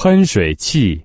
喷水器。